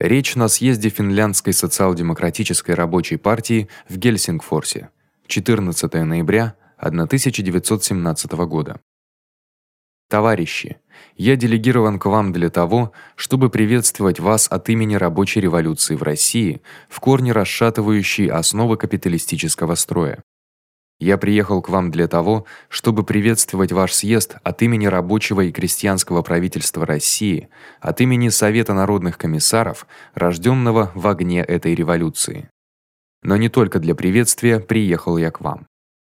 Речь на съезде финляндской социал-демократической рабочей партии в Гельсингфорсе. 14 ноября 1917 года. Товарищи, я делегирован к вам для того, чтобы приветствовать вас от имени рабочей революции в России, в корне расшатывающей основы капиталистического строя. Я приехал к вам для того, чтобы приветствовать ваш съезд от имени рабочего и крестьянского правительства России, от имени Совета народных комиссаров, рождённого в огне этой революции. Но не только для приветствия приехал я к вам.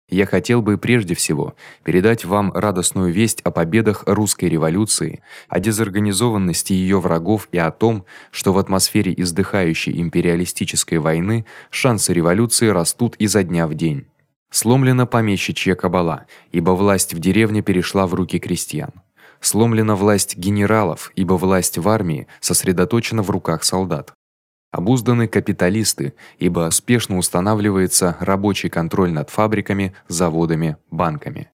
Я хотел бы прежде всего передать вам радостную весть о победах русской революции, о дезорганизованности её врагов и о том, что в атмосфере издыхающей империалистической войны шансы революции растут изо дня в день. Сломлена помещичья кабала, ибо власть в деревне перешла в руки крестьян. Сломлена власть генералов, ибо власть в армии сосредоточена в руках солдат. Обузданы капиталисты, ибо успешно устанавливается рабочий контроль над фабриками, заводами, банками.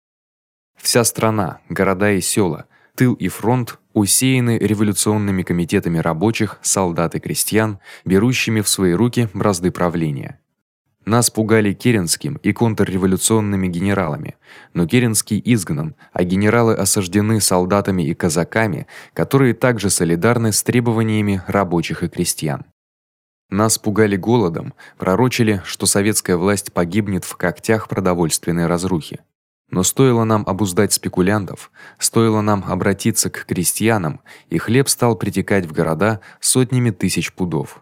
Вся страна, города и села, тыл и фронт усеяны революционными комитетами рабочих, солдат и крестьян, берущими в свои руки бразды правления. Нас пугали Керенским и контрреволюционными генералами, но Керенский изгнан, а генералы осаждены солдатами и казаками, которые также солидарны с требованиями рабочих и крестьян. Нас пугали голодом, пророчили, что советская власть погибнет в когтях продовольственной разрухи. Но стоило нам обуздать спекулянтов, стоило нам обратиться к крестьянам, и хлеб стал притекать в города сотнями тысяч пудов.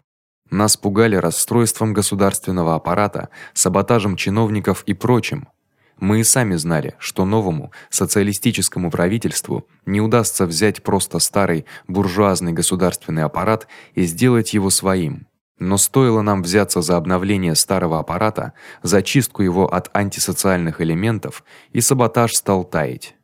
Нас пугали расстройством государственного аппарата, саботажем чиновников и прочим. Мы и сами знали, что новому социалистическому правительству не удастся взять просто старый буржуазный государственный аппарат и сделать его своим. Но стоило нам взяться за обновление старого аппарата, за чистку его от антисоциальных элементов, и саботаж стал таять.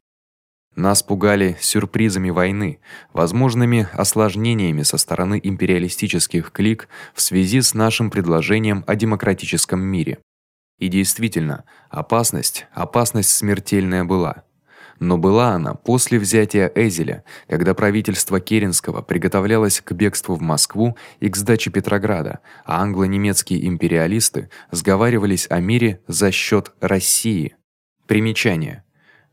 Нас пугали сюрпризами войны, возможными осложнениями со стороны империалистических клик в связи с нашим предложением о демократическом мире. И действительно, опасность, опасность смертельная была. Но была она после взятия Эзеля, когда правительство Керенского приготовлялось к бегству в Москву и к сдаче Петрограда, а англо-немецкие империалисты сговаривались о мире за счёт России. Примечание: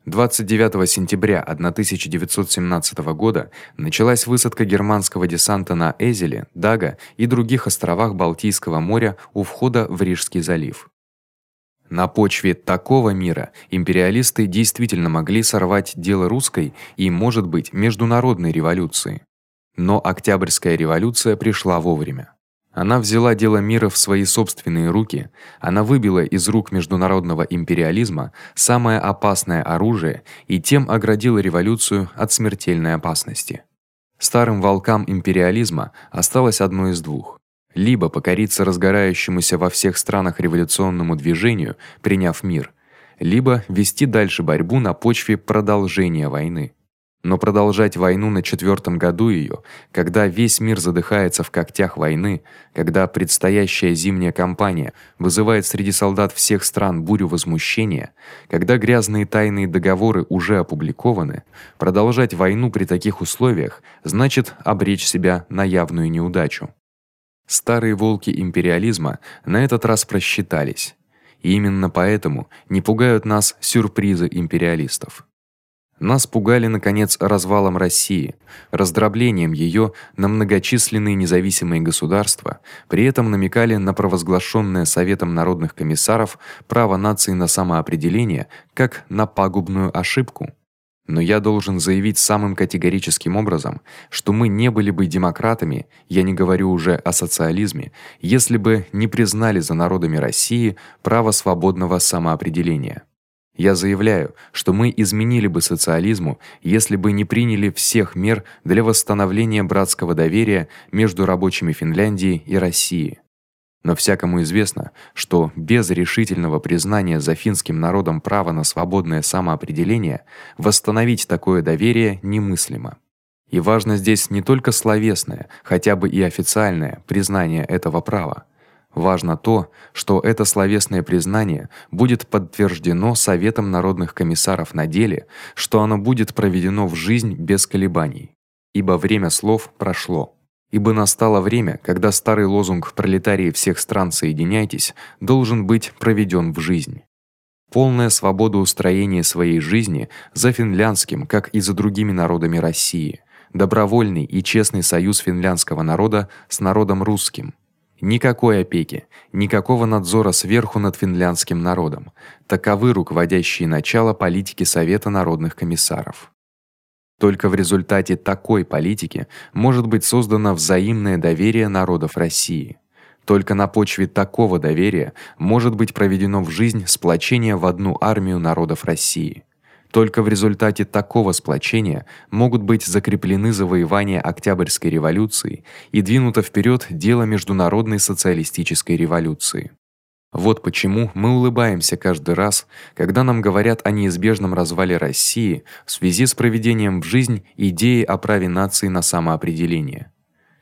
29 сентября 1917 года началась высадка германского десанта на Эзеле, Дага и других островах Балтийского моря у входа в Рижский залив. На почве такого мира империалисты действительно могли сорвать дело русской и, может быть, международной революции. Но Октябрьская революция пришла вовремя. Она взяла дело мира в свои собственные руки, она выбила из рук международного империализма самое опасное оружие и тем оградила революцию от смертельной опасности. Старым волкам империализма осталось одно из двух: либо покориться разгорающемуся во всех странах революционному движению, приняв мир, либо вести дальше борьбу на почве продолжения войны. Но продолжать войну на четвёртом году её, когда весь мир задыхается в когтях войны, когда предстоящая зимняя кампания вызывает среди солдат всех стран бурю возмущения, когда грязные тайные договоры уже опубликованы, продолжать войну при таких условиях значит обречь себя на явную неудачу. Старые волки империализма на этот раз просчитались. И именно поэтому не пугают нас сюрпризы империалистов. Нас пугали наконец развалом России, раздроблением её на многочисленные независимые государства, при этом намекали на провозглашённое Советом народных комиссаров право нации на самоопределение как на пагубную ошибку. Но я должен заявить самым категорическим образом, что мы не были бы демократами, я не говорю уже о социализме, если бы не признали за народами России право свободного самоопределения. Я заявляю, что мы изменили бы социализму, если бы не приняли всех мер для восстановления братского доверия между рабочими Финляндии и России. Но всякому известно, что без решительного признания за финским народом права на свободное самоопределение восстановить такое доверие немыслимо. И важно здесь не только словесное, хотя бы и официальное признание этого права, Важно то, что это словесное признание будет подтверждено Советом народных комиссаров на деле, что оно будет проведено в жизнь без колебаний. Ибо время слов прошло. Ибо настало время, когда старый лозунг пролетарии всех стран соединяйтесь должен быть проведён в жизнь. Полная свобода устроения своей жизни за финляндским, как и за другими народами России. Добровольный и честный союз финляндского народа с народом русским. Никакой опеки, никакого надзора сверху над финляндским народом. Таковы руководящие начала политики Совета народных комиссаров. Только в результате такой политики может быть создано взаимное доверие народов России. Только на почве такого доверия может быть проведено в жизнь сплочение в одну армию народов России. Только в результате такого сплочения могут быть закреплены завоевания Октябрьской революции и двинуто вперёд дело международной социалистической революции. Вот почему мы улыбаемся каждый раз, когда нам говорят о неизбежном развале России в связи с проведением в жизнь идеи о праве нации на самоопределение.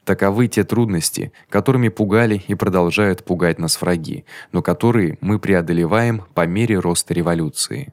Таковы те трудности, которыми пугали и продолжают пугать нас враги, но которые мы преодолеваем по мере роста революции.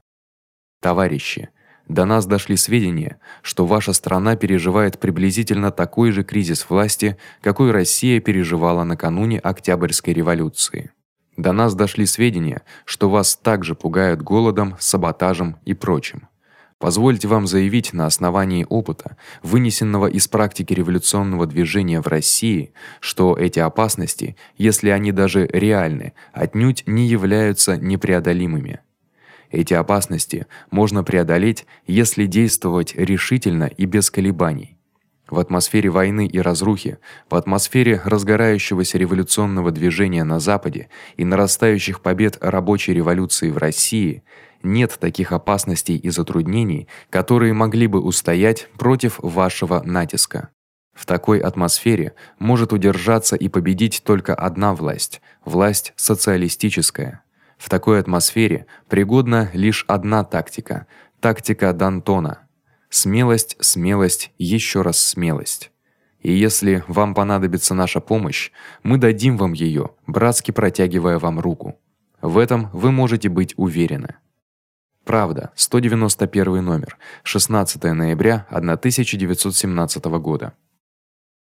Товарищи, до нас дошли сведения, что ваша страна переживает приблизительно такой же кризис власти, какой Россия переживала накануне Октябрьской революции. До нас дошли сведения, что вас также пугают голодом, саботажем и прочим. Позвольте вам заявить на основании опыта, вынесенного из практики революционного движения в России, что эти опасности, если они даже реальны, отнюдь не являются непреодолимыми. Эти опасности можно преодолеть, если действовать решительно и без колебаний. В атмосфере войны и разрухи, в атмосфере разгорающегося революционного движения на западе и нарастающих побед рабочей революции в России нет таких опасностей и затруднений, которые могли бы устоять против вашего натиска. В такой атмосфере может удержаться и победить только одна власть власть социалистическая. В такой атмосфере пригодна лишь одна тактика тактика Д'Антона смелость, смелость, ещё раз смелость. И если вам понадобится наша помощь, мы дадим вам её, братски протягивая вам руку. В этом вы можете быть уверены. Правда, 191 номер, 16 ноября 1917 года.